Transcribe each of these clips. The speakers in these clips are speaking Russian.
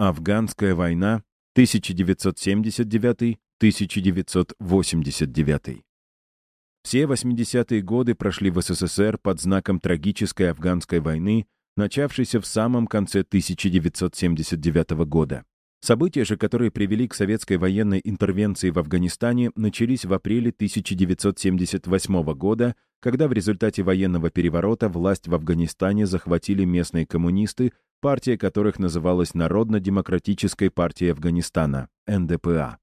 Афганская война 1979-1989. Все 80-е годы прошли в СССР под знаком трагической афганской войны, начавшейся в самом конце 1979 года. События же, которые привели к советской военной интервенции в Афганистане, начались в апреле 1978 года, когда в результате военного переворота власть в Афганистане захватили местные коммунисты, партия которых называлась Народно-демократической партией Афганистана, НДПА.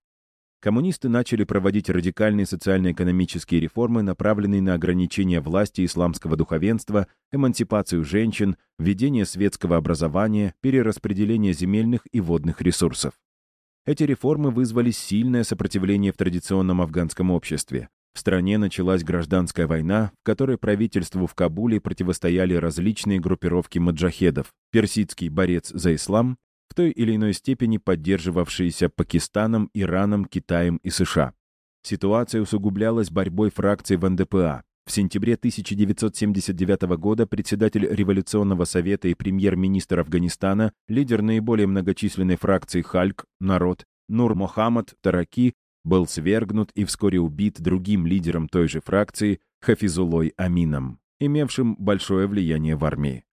Коммунисты начали проводить радикальные социально-экономические реформы, направленные на ограничение власти исламского духовенства, эмансипацию женщин, введение светского образования, перераспределение земельных и водных ресурсов. Эти реформы вызвали сильное сопротивление в традиционном афганском обществе. В стране началась гражданская война, в которой правительству в Кабуле противостояли различные группировки маджахедов, персидский борец за ислам, в той или иной степени поддерживавшиеся Пакистаном, Ираном, Китаем и США. Ситуация усугублялась борьбой фракций в НДПА. В сентябре 1979 года председатель Революционного совета и премьер-министр Афганистана, лидер наиболее многочисленной фракции Хальк, народ, Нур Мохаммад Тараки, был свергнут и вскоре убит другим лидером той же фракции, Хафизулой Амином, имевшим большое влияние в армии.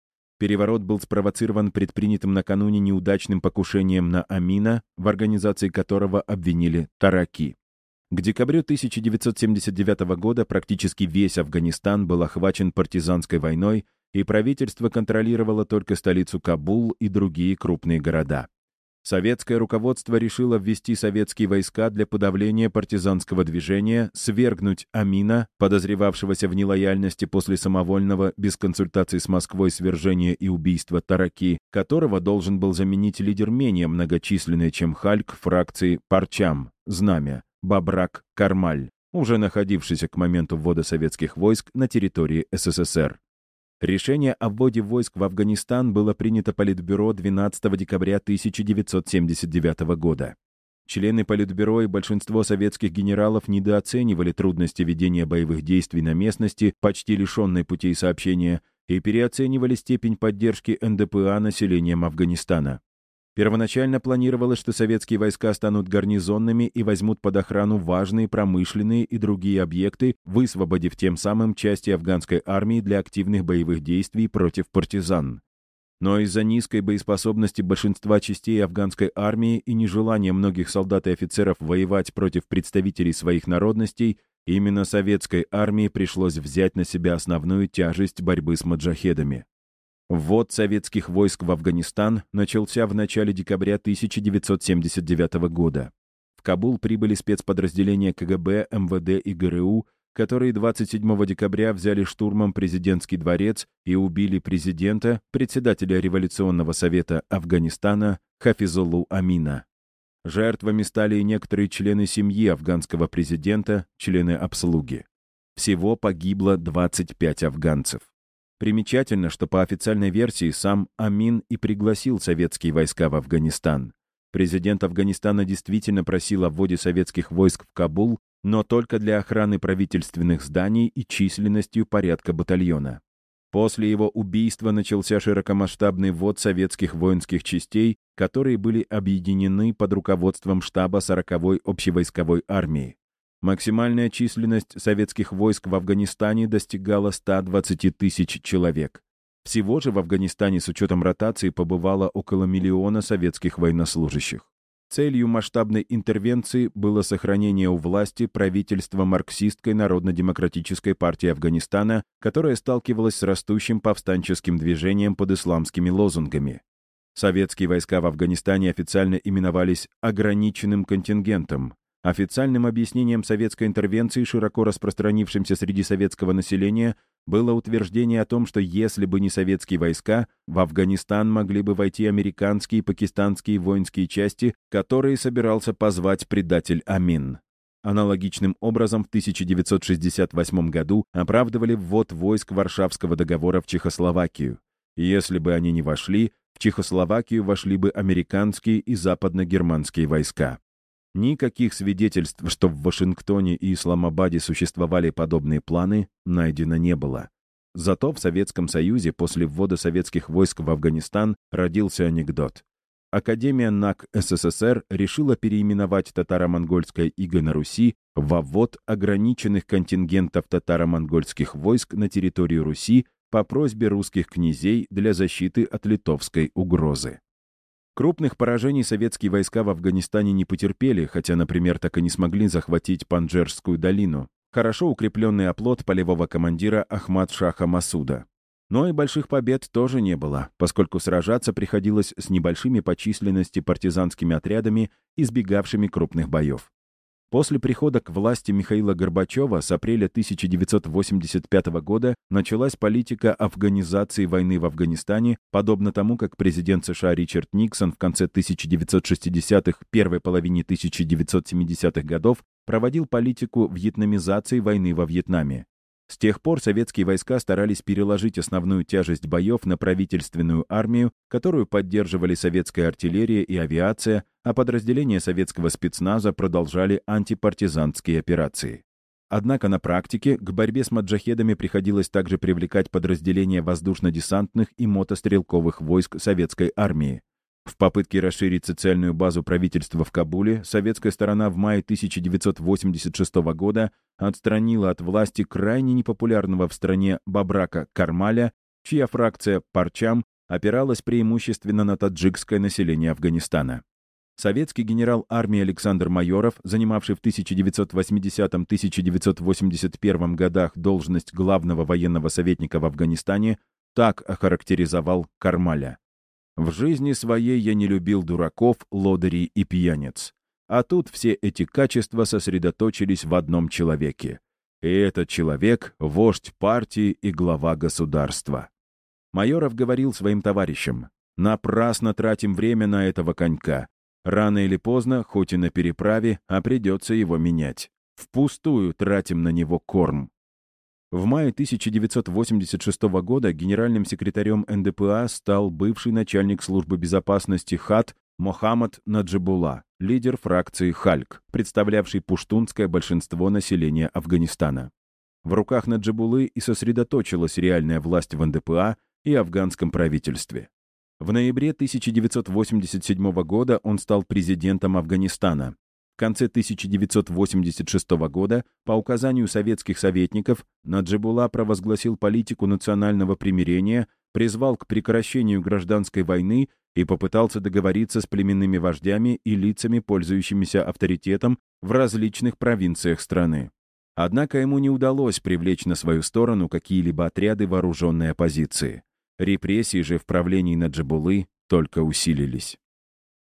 Переворот был спровоцирован предпринятым накануне неудачным покушением на Амина, в организации которого обвинили Тараки. К декабрю 1979 года практически весь Афганистан был охвачен партизанской войной, и правительство контролировало только столицу Кабул и другие крупные города. Советское руководство решило ввести советские войска для подавления партизанского движения, свергнуть Амина, подозревавшегося в нелояльности после самовольного, без консультаций с Москвой, свержения и убийства Тараки, которого должен был заменить лидер менее многочисленный, чем Хальк, фракции Парчам, Знамя, Бабрак, Кармаль, уже находившийся к моменту ввода советских войск на территории СССР. Решение о вводе войск в Афганистан было принято Политбюро 12 декабря 1979 года. Члены Политбюро и большинство советских генералов недооценивали трудности ведения боевых действий на местности, почти лишенной путей сообщения, и переоценивали степень поддержки НДПА населением Афганистана. Первоначально планировалось, что советские войска станут гарнизонными и возьмут под охрану важные промышленные и другие объекты, высвободив тем самым части афганской армии для активных боевых действий против партизан. Но из-за низкой боеспособности большинства частей афганской армии и нежелания многих солдат и офицеров воевать против представителей своих народностей, именно советской армии пришлось взять на себя основную тяжесть борьбы с маджахедами. Ввод советских войск в Афганистан начался в начале декабря 1979 года. В Кабул прибыли спецподразделения КГБ, МВД и ГРУ, которые 27 декабря взяли штурмом президентский дворец и убили президента, председателя Революционного совета Афганистана Хафизулу Амина. Жертвами стали и некоторые члены семьи афганского президента, члены обслуги. Всего погибло 25 афганцев. Примечательно, что по официальной версии сам Амин и пригласил советские войска в Афганистан. Президент Афганистана действительно просил о вводе советских войск в Кабул, но только для охраны правительственных зданий и численностью порядка батальона. После его убийства начался широкомасштабный ввод советских воинских частей, которые были объединены под руководством штаба 40-й общевойсковой армии. Максимальная численность советских войск в Афганистане достигала 120 тысяч человек. Всего же в Афганистане с учетом ротации побывало около миллиона советских военнослужащих. Целью масштабной интервенции было сохранение у власти правительства марксистской Народно-демократической партии Афганистана, которая сталкивалась с растущим повстанческим движением под исламскими лозунгами. Советские войска в Афганистане официально именовались «ограниченным контингентом», Официальным объяснением советской интервенции, широко распространившимся среди советского населения, было утверждение о том, что если бы не советские войска, в Афганистан могли бы войти американские и пакистанские воинские части, которые собирался позвать предатель Амин. Аналогичным образом в 1968 году оправдывали ввод войск Варшавского договора в Чехословакию. Если бы они не вошли, в Чехословакию вошли бы американские и западно-германские войска. Никаких свидетельств, что в Вашингтоне и Исламабаде существовали подобные планы, найдено не было. Зато в Советском Союзе после ввода советских войск в Афганистан родился анекдот. Академия НАК СССР решила переименовать татаро-монгольское иго на Руси в ввод ограниченных контингентов татаро-монгольских войск на территорию Руси по просьбе русских князей для защиты от литовской угрозы. Крупных поражений советские войска в Афганистане не потерпели, хотя, например, так и не смогли захватить Панджерскую долину, хорошо укрепленный оплот полевого командира Ахмад Шаха Масуда. Но и больших побед тоже не было, поскольку сражаться приходилось с небольшими по численности партизанскими отрядами, избегавшими крупных боев. После прихода к власти Михаила Горбачева с апреля 1985 года началась политика афганизации войны в Афганистане, подобно тому, как президент США Ричард Никсон в конце 1960-х, первой половине 1970-х годов проводил политику вьетнамизации войны во Вьетнаме. С тех пор советские войска старались переложить основную тяжесть боев на правительственную армию, которую поддерживали советская артиллерия и авиация, а подразделения советского спецназа продолжали антипартизанские операции. Однако на практике к борьбе с маджахедами приходилось также привлекать подразделения воздушно-десантных и мотострелковых войск советской армии. В попытке расширить социальную базу правительства в Кабуле, советская сторона в мае 1986 года отстранила от власти крайне непопулярного в стране Бабрака Кармаля, чья фракция Парчам опиралась преимущественно на таджикское население Афганистана. Советский генерал армии Александр Майоров, занимавший в 1980-1981 годах должность главного военного советника в Афганистане, так охарактеризовал Кармаля. В жизни своей я не любил дураков, лодырей и пьяниц. А тут все эти качества сосредоточились в одном человеке. И этот человек — вождь партии и глава государства. Майоров говорил своим товарищам, «Напрасно тратим время на этого конька. Рано или поздно, хоть и на переправе, а придется его менять. Впустую тратим на него корм. В мае 1986 года генеральным секретарем НДПА стал бывший начальник службы безопасности ХАТ Мохаммад Наджибула, лидер фракции «Хальк», представлявший пуштунское большинство населения Афганистана. В руках Наджибулы и сосредоточилась реальная власть в НДПА и афганском правительстве. В ноябре 1987 года он стал президентом Афганистана, в конце 1986 года по указанию советских советников Наджибула провозгласил политику национального примирения, призвал к прекращению гражданской войны и попытался договориться с племенными вождями и лицами, пользующимися авторитетом в различных провинциях страны. Однако ему не удалось привлечь на свою сторону какие-либо отряды вооруженной оппозиции. Репрессии же в правлении Наджибулы только усилились.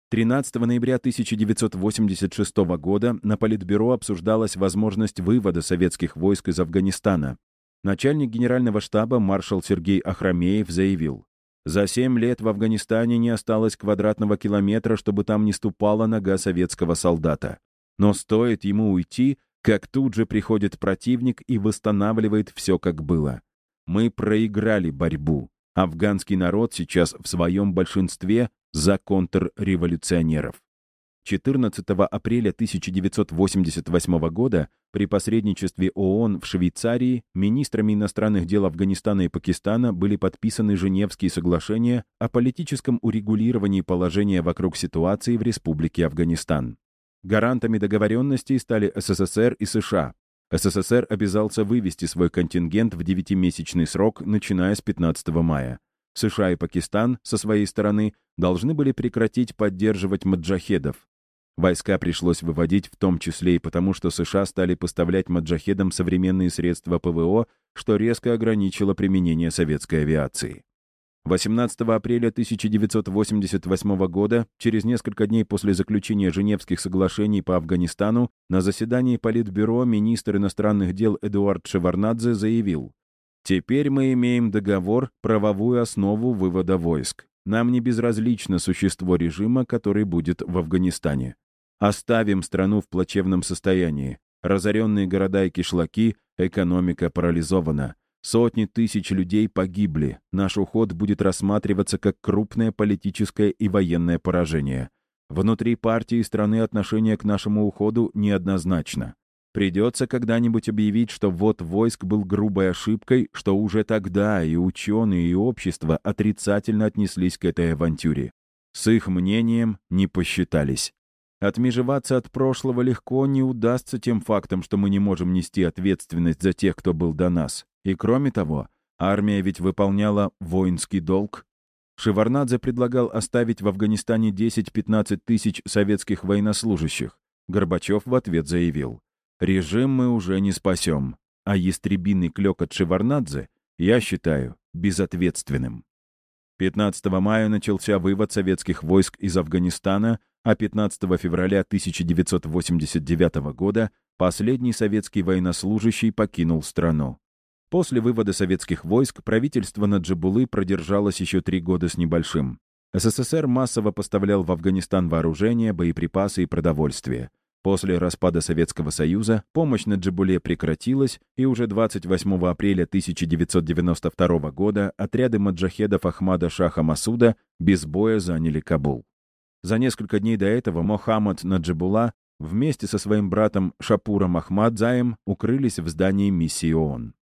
13 ноября 1986 года на Политбюро обсуждалась возможность вывода советских войск из Афганистана. Начальник генерального штаба маршал Сергей Ахрамеев заявил, «За семь лет в Афганистане не осталось квадратного километра, чтобы там не ступала нога советского солдата. Но стоит ему уйти, как тут же приходит противник и восстанавливает все, как было. Мы проиграли борьбу. Афганский народ сейчас в своем большинстве за контрреволюционеров. 14 апреля 1988 года при посредничестве ООН в Швейцарии министрами иностранных дел Афганистана и Пакистана были подписаны Женевские соглашения о политическом урегулировании положения вокруг ситуации в Республике Афганистан. Гарантами договоренностей стали СССР и США. СССР обязался вывести свой контингент в девятимесячный срок, начиная с 15 мая. США и Пакистан, со своей стороны, должны были прекратить поддерживать маджахедов. Войска пришлось выводить в том числе и потому, что США стали поставлять маджахедам современные средства ПВО, что резко ограничило применение советской авиации. 18 апреля 1988 года, через несколько дней после заключения Женевских соглашений по Афганистану, на заседании Политбюро министр иностранных дел Эдуард Шеварнадзе заявил, Теперь мы имеем договор, правовую основу вывода войск. Нам не безразлично существо режима, который будет в Афганистане. Оставим страну в плачевном состоянии. Разоренные города и кишлаки, экономика парализована. Сотни тысяч людей погибли. Наш уход будет рассматриваться как крупное политическое и военное поражение. Внутри партии и страны отношение к нашему уходу неоднозначно. Придется когда-нибудь объявить, что ввод войск был грубой ошибкой, что уже тогда и ученые, и общество отрицательно отнеслись к этой авантюре. С их мнением не посчитались. Отмежеваться от прошлого легко не удастся тем фактом, что мы не можем нести ответственность за тех, кто был до нас. И кроме того, армия ведь выполняла воинский долг. Шеварнадзе предлагал оставить в Афганистане 10-15 тысяч советских военнослужащих. Горбачев в ответ заявил, «Режим мы уже не спасем, а ястребиный клёк от Шеварнадзе я считаю безответственным». 15 мая начался вывод советских войск из Афганистана, а 15 февраля 1989 года последний советский военнослужащий покинул страну. После вывода советских войск правительство Наджибулы продержалось еще три года с небольшим. СССР массово поставлял в Афганистан вооружение, боеприпасы и продовольствие. После распада Советского Союза помощь на Джибуле прекратилась, и уже 28 апреля 1992 года отряды маджахедов Ахмада Шаха Масуда без боя заняли Кабул. За несколько дней до этого Мохаммад Наджибула вместе со своим братом Шапуром Ахмадзаем укрылись в здании миссии ООН.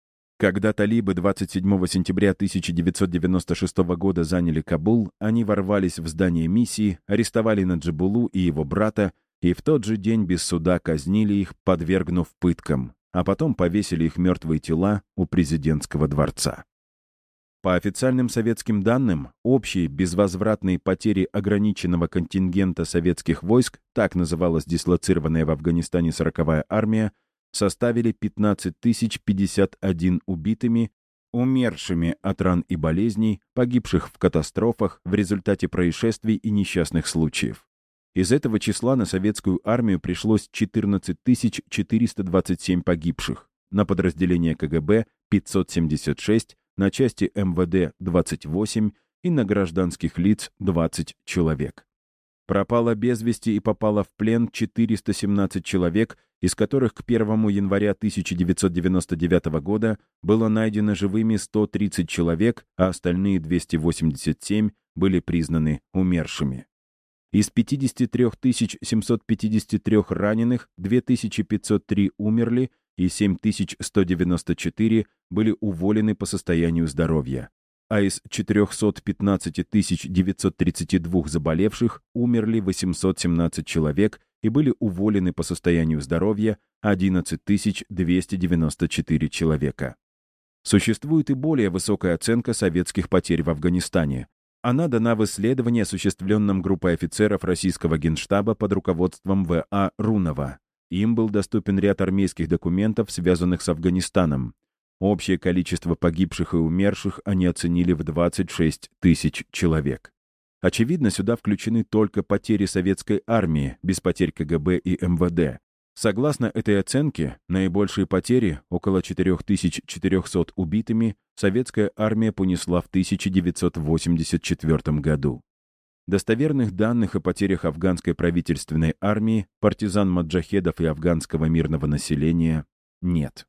Когда талибы 27 сентября 1996 года заняли Кабул, они ворвались в здание миссии, арестовали Наджибулу и его брата, и в тот же день без суда казнили их, подвергнув пыткам, а потом повесили их мертвые тела у президентского дворца. По официальным советским данным, общие безвозвратные потери ограниченного контингента советских войск, так называлась дислоцированная в Афганистане 40-я армия, составили 15 051 убитыми, умершими от ран и болезней, погибших в катастрофах в результате происшествий и несчастных случаев. Из этого числа на советскую армию пришлось 14 427 погибших, на подразделение КГБ — 576, на части МВД — 28 и на гражданских лиц — 20 человек. Пропало без вести и попало в плен 417 человек, из которых к 1 января 1999 года было найдено живыми 130 человек, а остальные 287 были признаны умершими. Из 53 753 раненых 2503 умерли и 7194 были уволены по состоянию здоровья. А из 415 932 заболевших умерли 817 человек и были уволены по состоянию здоровья 11 294 человека. Существует и более высокая оценка советских потерь в Афганистане. Она дана в исследовании, осуществленном группой офицеров российского генштаба под руководством В.А. Рунова. Им был доступен ряд армейских документов, связанных с Афганистаном. Общее количество погибших и умерших они оценили в 26 тысяч человек. Очевидно, сюда включены только потери советской армии, без потерь КГБ и МВД. Согласно этой оценке, наибольшие потери, около 4400 убитыми, советская армия понесла в 1984 году. Достоверных данных о потерях афганской правительственной армии, партизан маджахедов и афганского мирного населения нет.